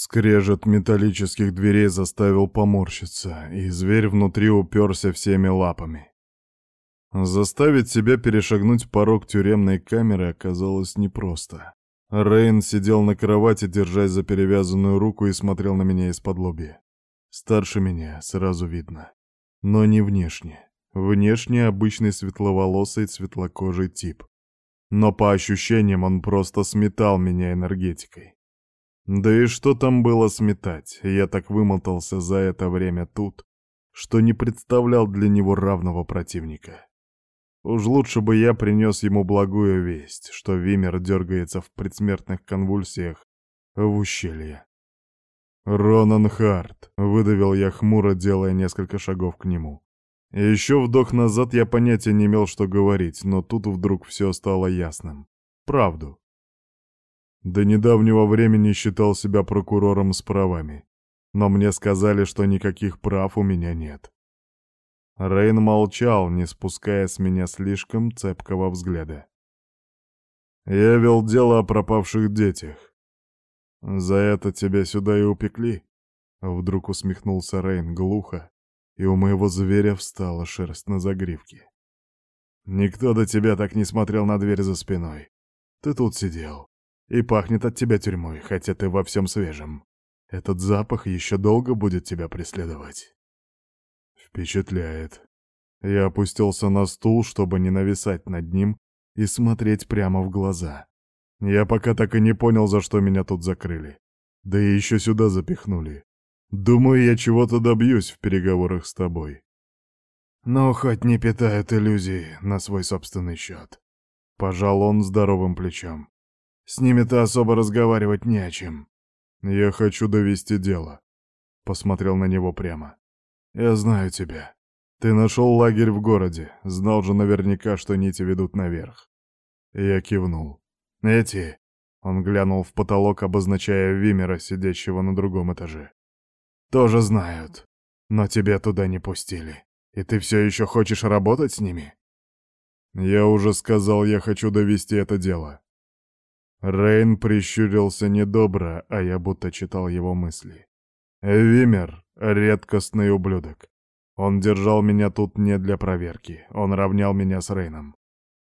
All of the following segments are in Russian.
Скрежет металлических дверей заставил поморщиться, и зверь внутри уперся всеми лапами. Заставить себя перешагнуть порог тюремной камеры оказалось непросто. Рейн сидел на кровати, держась за перевязанную руку и смотрел на меня из-под лобья. Старше меня, сразу видно. Но не внешне. Внешне обычный светловолосый светлокожий тип. Но по ощущениям он просто сметал меня энергетикой. Да и что там было сметать? Я так вымотался за это время тут, что не представлял для него равного противника. Уж лучше бы я принес ему благую весть, что Вимер дергается в предсмертных конвульсиях в ущелье. «Ронан Харт», — выдавил я хмуро, делая несколько шагов к нему. Еще вдох назад я понятия не имел, что говорить, но тут вдруг все стало ясным. Правду. До недавнего времени считал себя прокурором с правами, но мне сказали, что никаких прав у меня нет. Рейн молчал, не спуская с меня слишком цепкого взгляда. Я вел дело о пропавших детях. За это тебя сюда и упекли? Вдруг усмехнулся Рейн глухо, и у моего зверя встала шерсть на загривке. Никто до тебя так не смотрел на дверь за спиной. Ты тут сидел, и пахнет от тебя тюрьмой, хотя ты во всем свежем. Этот запах еще долго будет тебя преследовать. Впечатляет. Я опустился на стул, чтобы не нависать над ним и смотреть прямо в глаза. Я пока так и не понял, за что меня тут закрыли. Да и еще сюда запихнули. Думаю, я чего-то добьюсь в переговорах с тобой. Но хоть не питает иллюзий на свой собственный счет. Пожал он здоровым плечом. С ними-то особо разговаривать не о чем. Я хочу довести дело. Посмотрел на него прямо. Я знаю тебя. Ты нашел лагерь в городе, знал же наверняка, что нити ведут наверх. Я кивнул. Эти... Он глянул в потолок, обозначая Вимера, сидящего на другом этаже тоже знают. Но тебя туда не пустили. И ты все еще хочешь работать с ними? Я уже сказал, я хочу довести это дело. Рейн прищурился недобро, а я будто читал его мысли. Вимер — редкостный ублюдок. Он держал меня тут не для проверки, он равнял меня с Рейном.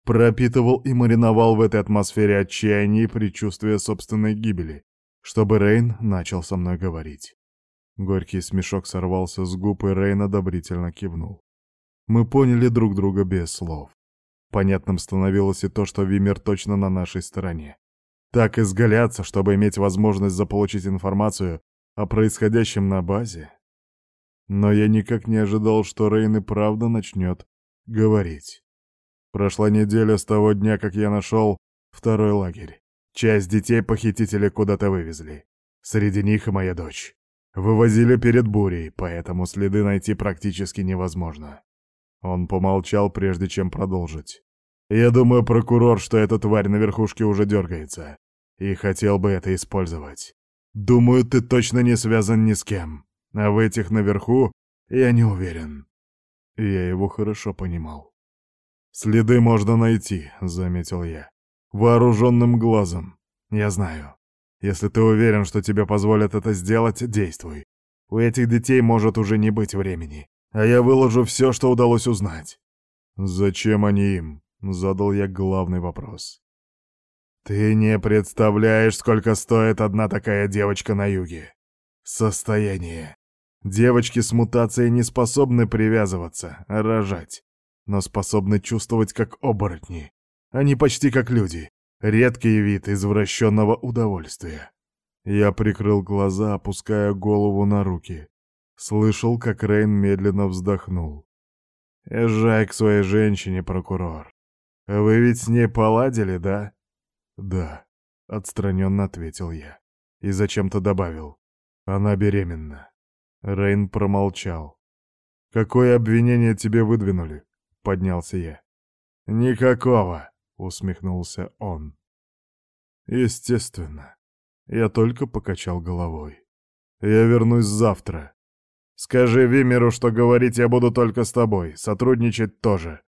Пропитывал и мариновал в этой атмосфере отчаяния и предчувствия собственной гибели, чтобы Рейн начал со мной говорить. Горький смешок сорвался с губ, и Рейн одобрительно кивнул. Мы поняли друг друга без слов. Понятным становилось и то, что Вимер точно на нашей стороне. Так изгаляться, чтобы иметь возможность заполучить информацию о происходящем на базе. Но я никак не ожидал, что Рейн и правда начнет говорить. Прошла неделя с того дня, как я нашел второй лагерь. Часть детей похитители куда-то вывезли. Среди них и моя дочь. Вывозили перед бурей, поэтому следы найти практически невозможно. Он помолчал, прежде чем продолжить. Я думаю, прокурор, что эта тварь на верхушке уже дергается. И хотел бы это использовать. Думаю, ты точно не связан ни с кем. А в этих наверху я не уверен. Я его хорошо понимал. «Следы можно найти», — заметил я. «Вооруженным глазом. Я знаю. Если ты уверен, что тебе позволят это сделать, действуй. У этих детей может уже не быть времени. А я выложу все, что удалось узнать. Зачем они им? Задал я главный вопрос. Ты не представляешь, сколько стоит одна такая девочка на юге. Состояние. Девочки с мутацией не способны привязываться, рожать, но способны чувствовать как оборотни. Они почти как люди. Редкий вид извращенного удовольствия. Я прикрыл глаза, опуская голову на руки. Слышал, как Рейн медленно вздохнул. «Езжай к своей женщине, прокурор. Вы ведь с ней поладили, да?» «Да», — отстраненно ответил я. И зачем-то добавил. «Она беременна». Рейн промолчал. «Какое обвинение тебе выдвинули?» — поднялся я. «Никакого», усмехнулся он. Естественно. Я только покачал головой. Я вернусь завтра. Скажи Вимеру, что говорить я буду только с тобой, сотрудничать тоже.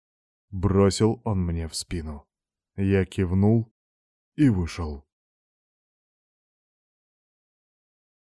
Бросил он мне в спину. Я кивнул и вышел.